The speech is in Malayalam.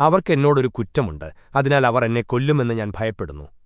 അവർക്കെന്നോടൊരു കുറ്റമുണ്ട്. അതിനാൽ അവർ എന്നെ കൊല്ലുമെന്ന് ഞാൻ ഭയപ്പെടുന്നു.